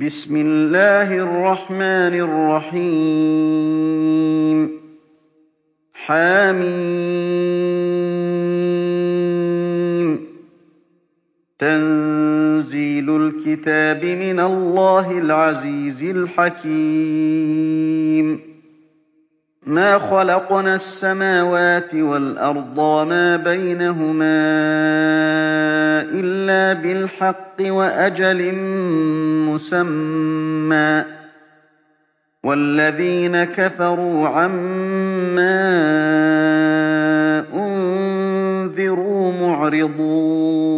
بِسْمِ اللَّهِ الرَّحْمَٰنِ الرَّحِيمِ. حم تَنزِيلُ الْكِتَابِ مِنَ اللَّهِ الْعَزِيزِ الْحَكِيمِ. مَا خَلَقْنَا السَّمَاوَاتِ وَالْأَرْضَ وَمَا بَيْنَهُمَا إِلَّا بِالْحَقِّ وَأَجَلٍ مُّسَمًّى ۚ وَالَّذِينَ كَفَرُوا عَمَّا أُنذِرُوا مُعْرِضُونَ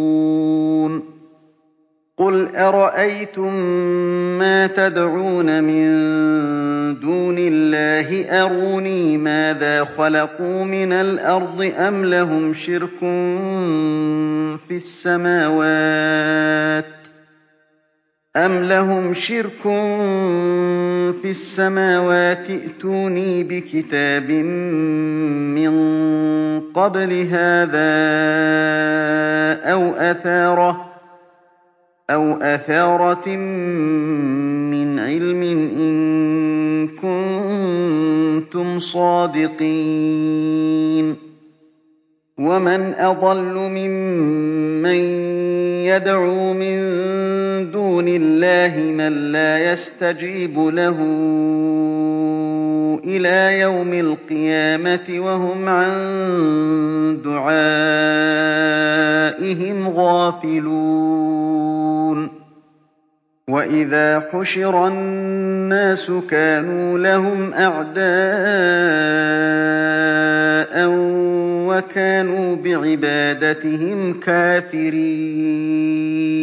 قُلْ أَرَأَيْتُم مَّا تَدْعُونَ مِن دُونِ اللَّهِ؟ أَرُونِي مَاذَا خَلَقُوا مِنَ الْأَرْضِ أَمْ لَهُمْ شِرْكٌ فِي السَّمَاوَاتِ؟ ائْتُونِي بِكِتَابٍ مِّن قَبْلِ هَٰذَا أَوْ أَثَارَةٍ مِّنْ عِلْمٍ إِن كُنتُمْ صَادِقِينَ وَمَنْ أَضَلُّ مِمَّن يَدْعُو مِن اللَّهِ مَن لَّا يَسْتَجِيبُ لَهُ إِلَىٰ يَوْمِ الْقِيَامَةِ وَهُمْ عَن دُعَائِهِمْ غَافِلُونَ. وَإِذَا حُشِرَ النَّاسُ كَانُوا لَهُمْ أَعْدَاءً وَكَانُوا بِعِبَادَتِهِمْ كَافِرِينَ.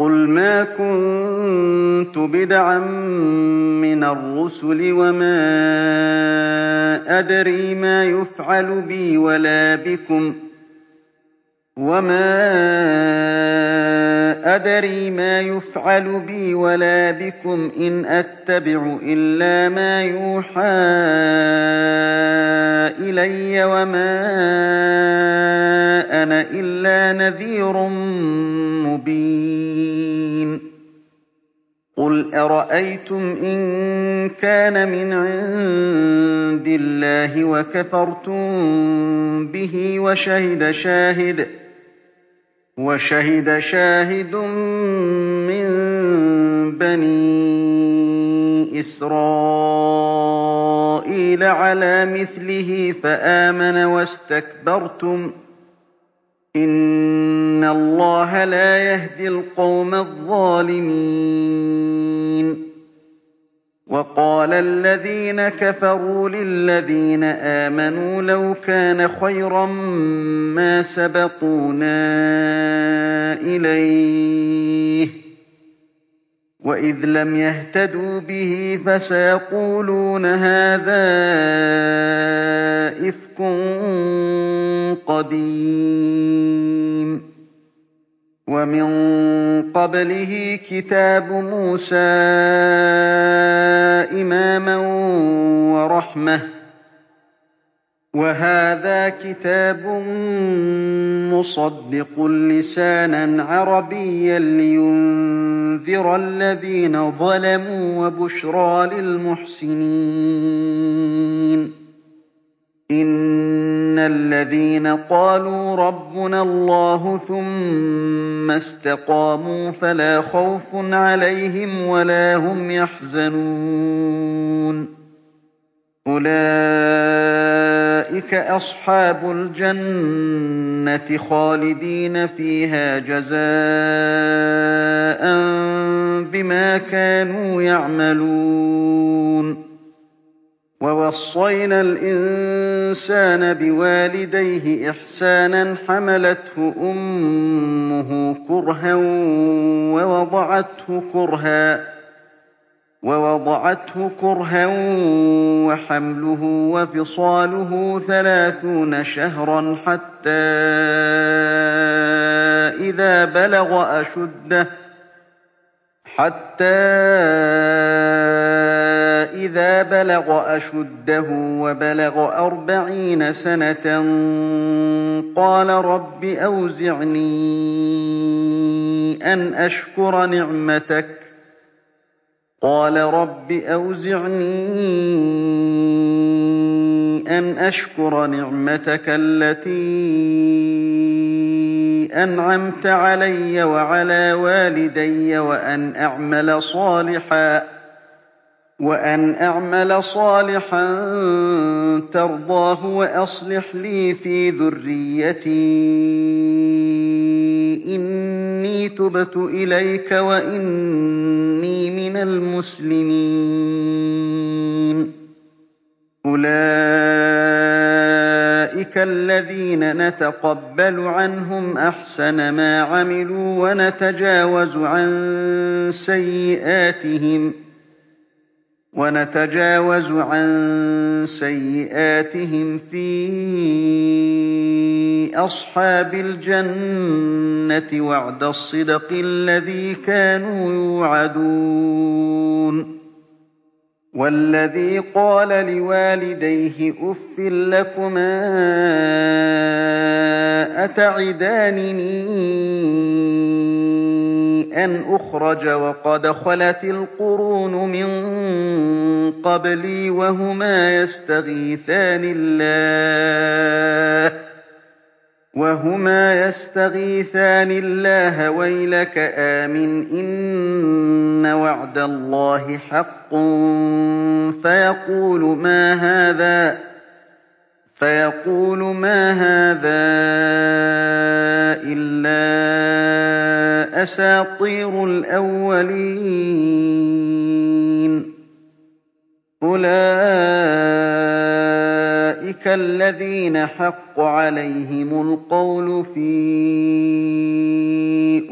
قُلْ مَا كُنتُ بِدْعًا مِّنَ الرُّسُلِ وَمَا أَدْرِي مَا يُفْعَلُ بِي وَلَا بِكُمْ ۖ إِنْ أَتَّبِعُ إِلَّا مَا يُوحَىٰ إِلَيَّ ۖ وَمَا أَنَا إِلَّا نَذِيرٌ مُّبِينٌ قُلْ أَرَأَيْتُمْ إِن كَانَ مِنْ عِندِ اللَّهِ وَكَفَرْتُم بِهِ وَشَهِدَ شَاهِدٌ مِّن بَنِي إِسْرَائِيلَ عَلَىٰ مِثْلِهِ فَآمَنَ وَاسْتَكْبَرْتُمْ ۖ إِنَّ اللَّهَ لَا يَهْدِي الْقَوْمَ الظَّالِمِينَ وَقَالَ الَّذِينَ كَفَرُوا لِلَّذِينَ آمَنُوا لَوْ كَانَ خَيْرًا مَّا سَبَقُونَا إِلَيْهِ ۚ وَإِذْ لَمْ يَهْتَدُوا بِهِ فَسَيَقُولُونَ هَٰذَا إِفْكٌ قَدِيمٌ وَمِن قَبْلِهِ كِتَابُ مُوسَىٰ إِمَامًا وَرَحْمَةً ۚ وَهَٰذَا كِتَابٌ مُّصَدِّقٌ لِّسَانًا عَرَبِيًّا لِّيُنذِرَ الَّذِينَ ظَلَمُوا وَبُشْرَىٰ لِلْمُحْسِنِينَ. إِنَّ الَّذِينَ قَالُوا رَبُّنَا اللَّهُ ثُمَّ اسْتَقَامُوا فَلَا خَوْفٌ عَلَيْهِمْ وَلَا هُمْ يَحْزَنُونَ. أُولَٰئِكَ أَصْحَابُ الْجَنَّةِ خَالِدِينَ فِيهَا جَزَاءً بِمَا كَانُوا يَعْمَلُونَ. وَوَصَّيْنَا الْإِنسَانَ بِوَالِدَيْهِ إِحْسَانًا ۖ حَمَلَتْهُ أُمُّهُ كُرْهًا وَوَضَعَتْهُ كُرْهًا. وَحَمْلُهُ وَفِصَالُهُ ثَلَاثُونَ شَهْرًا حَتَّىٰ إِذَا بَلَغَ أَشُدَّهُ وَبَلَغَ أَرْبَعِينَ سَنَةً قَالَ رَبِّ أَوْزِعْنِي أَنْ أَشْكُرَ نِعْمَتَكَ. الَّتِي أَنْعَمْتَ عَلَيَّ وَعَلَىٰ وَالِدَيَّ وَأَنْ أَعْمَلَ صَالِحًا تَرْضَاهُ وَأَصْلِحْ لِي فِي ذُرِّيَّتِي ۖ. إِنِّي تُبْتُ إِلَيْكَ وَإِنِّي الْمُسْلِمِينَ. أُولَٰئِكَ الَّذِينَ نَتَقَبَّلُ عَنْهُمْ أَحْسَنَ مَا عَمِلُوا وَنَتَجَاوَزُ عَن سَيِّئَاتِهِمْ. فِي أَصْحَابِ الْجَنَّةِ ۖ وَعْدَ الصِّدْقِ الَّذِي كَانُوا يُوعَدُونَ. وَالَّذِي قَالَ لِوَالِدَيْهِ أُفٍّ لَّكُمَا أَتَعِدَانِنِي أَنْ أُخْرَجَ وَقَدْ خَلَتِ الْقُرُونُ مِن قَبْلِي وَهُمَا يَسْتَغِيثَانِ اللَّهَ وَيْلَكَ آمِنْ إِنَّ وَعْدَ اللَّهِ حَقٌّ فَيَقُولُ مَا هَٰذَا إِلَّا أَسَاطِيرُ الْأَوَّلِينَ. أُولَٰئِكَ الَّذِينَ حَقَّ عَلَيْهِمُ الْقَوْلُ فِي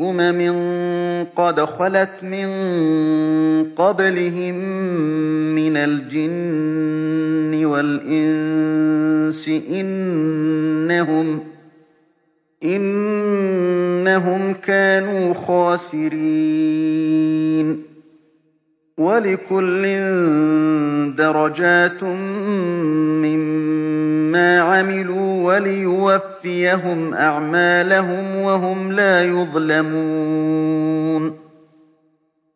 أُمَمٍ قَدْ خَلَتْ مِن قَبْلِهِم مِّنَ الْجِنِّ وَالْإِنسِ ۖ إِنَّهُمْ كَانُوا خَاسِرِينَ وَلِكُلٍّ دَرَجَاتٌ مِّمَّا عَمِلُوا ۖ وَلِيُوَفِّيَهُمْ أَعْمَالَهُمْ وَهُمْ لَا يُظْلَمُونَ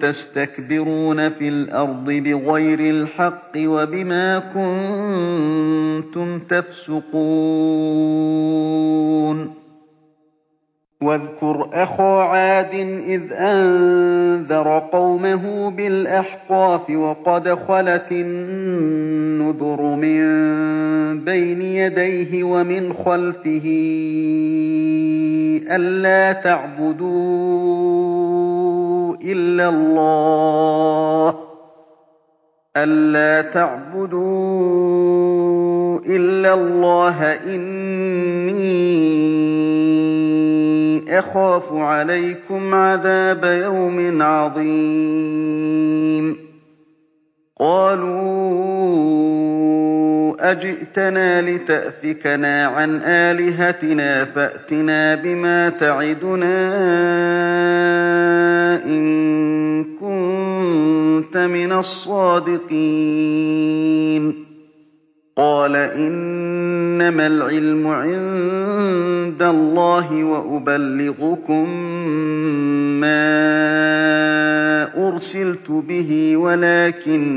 تَسْتَكْبِرُونَ فِي الْأَرْضِ بِغَيْرِ الْحَقِّ وَبِمَا كُنتُمْ تَفْسُقُونَ. وَاذْكُرْ أَخَا عَادٍ إِذْ أَنذَرَ قَوْمَهُ بِالْأَحْقَافِ وَقَدْ خَلَتِ النُّذُرُ مِن بَيْنِ يَدَيْهِ وَمِنْ خَلْفِهِ أَلَّا تَعْبُدُوا إِلَّا اللَّهَ إِنِّي أَخَافُ عَلَيْكُمْ عَذَابَ يَوْمٍ عَظِيمٍ قَالُوا أَجِئْتَنَا لِتَأْفِكَنَا عَنْ آلِهَتِنَا فَأْتِنَا بِمَا تَعِدُنَا إِن كُنتَ مِنَ الصَّادِقِينَ. قَالَ إِنَّمَا الْعِلْمُ عِندَ اللَّهِ وَأُبَلِّغُكُم مَّا أُرْسِلْتُ بِهِ وَلَٰكِنِّي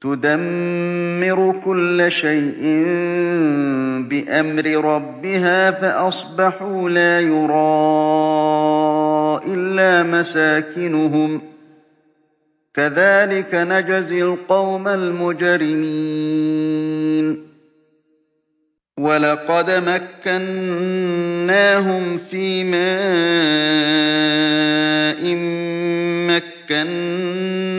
تُدَمِّرُ كُلَّ شَيْءٍ بِأَمْرِ رَبِّهَا فَأَصْبَحُوا لَا يُرَىٰ إِلَّا مَسَاكِنُهُمْ ۚ. كَذَٰلِكَ نَجْزِي الْقَوْمَ الْمُجْرِمِينَ. وَلَقَدْ مَكَّنَّاهُمْ فِي مَاءٍ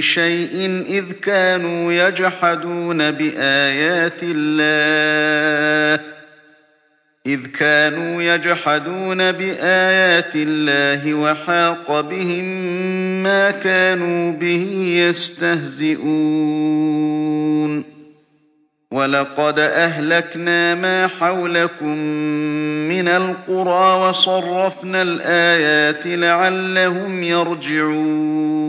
شَيْءٍ إِذْ كَانُوا يَجْحَدُونَ بِآيَاتِ اللَّهِ. وَحَاقَ بِهِم مَّا كَانُوا بِهِ يَسْتَهْزِئُونَ. وَلَقَدْ أَهْلَكْنَا مَا حَوْلَكُم مِّنَ الْقُرَىٰ وَصَرَّفْنَا الْآيَاتِ لَعَلَّهُمْ يَرْجِعُونَ.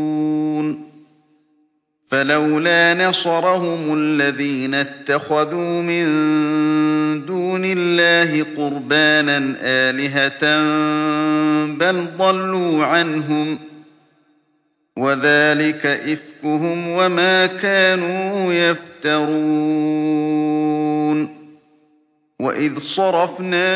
فَلَوْلَا نَصَرَهُمُ الَّذِينَ اتَّخَذُوا مِن دُونِ اللَّهِ قُرْبَانًا آلِهَةً بَلْ ضَلُّوا عَنْهُمْ ۚ وَذَٰلِكَ إِفْكُهُمْ وَمَا كَانُوا يَفْتَرُونَ وَإِذْ صَرَفْنَا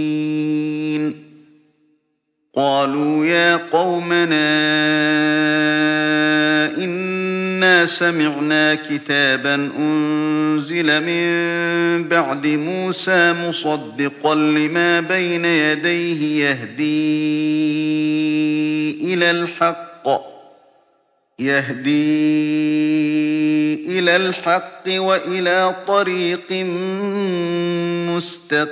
قَالُوا يَا قَوْمَنَا إِنَّا سَمِعْنَا كِتَابًا أُنزِلَ مِن بَعْدِ مُوسَىٰ مُصَدِّقًا لِّمَا بَيْنَ يَدَيْهِ يَهْدِي إِلَى الْحَقِّ وَإِلَىٰ طَرِيقٍ مُّسْتَقِيمٍ.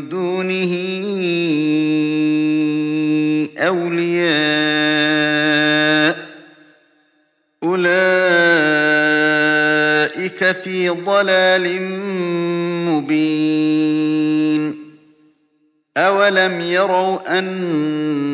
دُونِهِ أَوْلِيَاءُ ۚ أُولَٰئِكَ فِي ضَلَالٍ مُّبِينٍ أَوَلَمْ يَرَوْا أَنَّ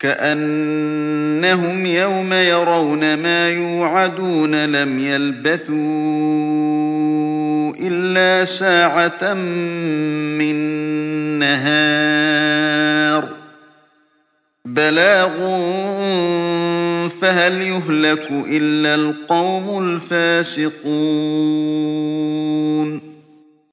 كَأَنَّهُمْ يَوْمَ يَرَوْنَ مَا يُوعَدُونَ لَمْ يَلْبَثُوا إِلَّا سَاعَةً مِّن نَّهَارٍ ۚ. بَلَاغٌ فَهَلْ يُهْلَكُ إِلَّا الْقَوْمُ الْفَاسِقُونَ؟